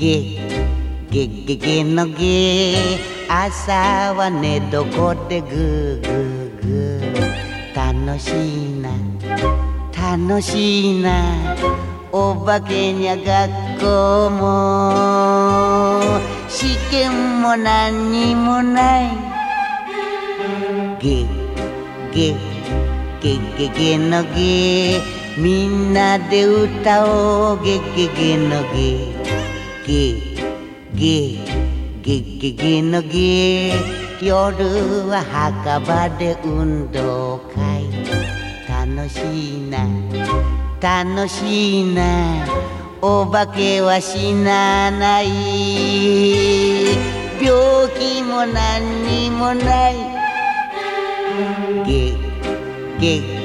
ゲゲゲゲのゲ朝は寝床でグーグーグー楽しいな楽しいなお化けにゃ学校も試験も何にもないゲゲゲゲゲのゲみんなで歌おうゲゲゲのゲゲゲゲゲゲのゲ夜は墓場で運動会楽しいな楽しいなお化けは死なない病気も何にもないゲゲゲ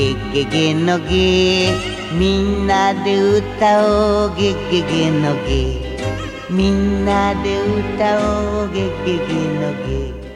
ゲゲのゲみんなで歌おうゲゲゲのゲみんなで歌おうゲゲゲのゲ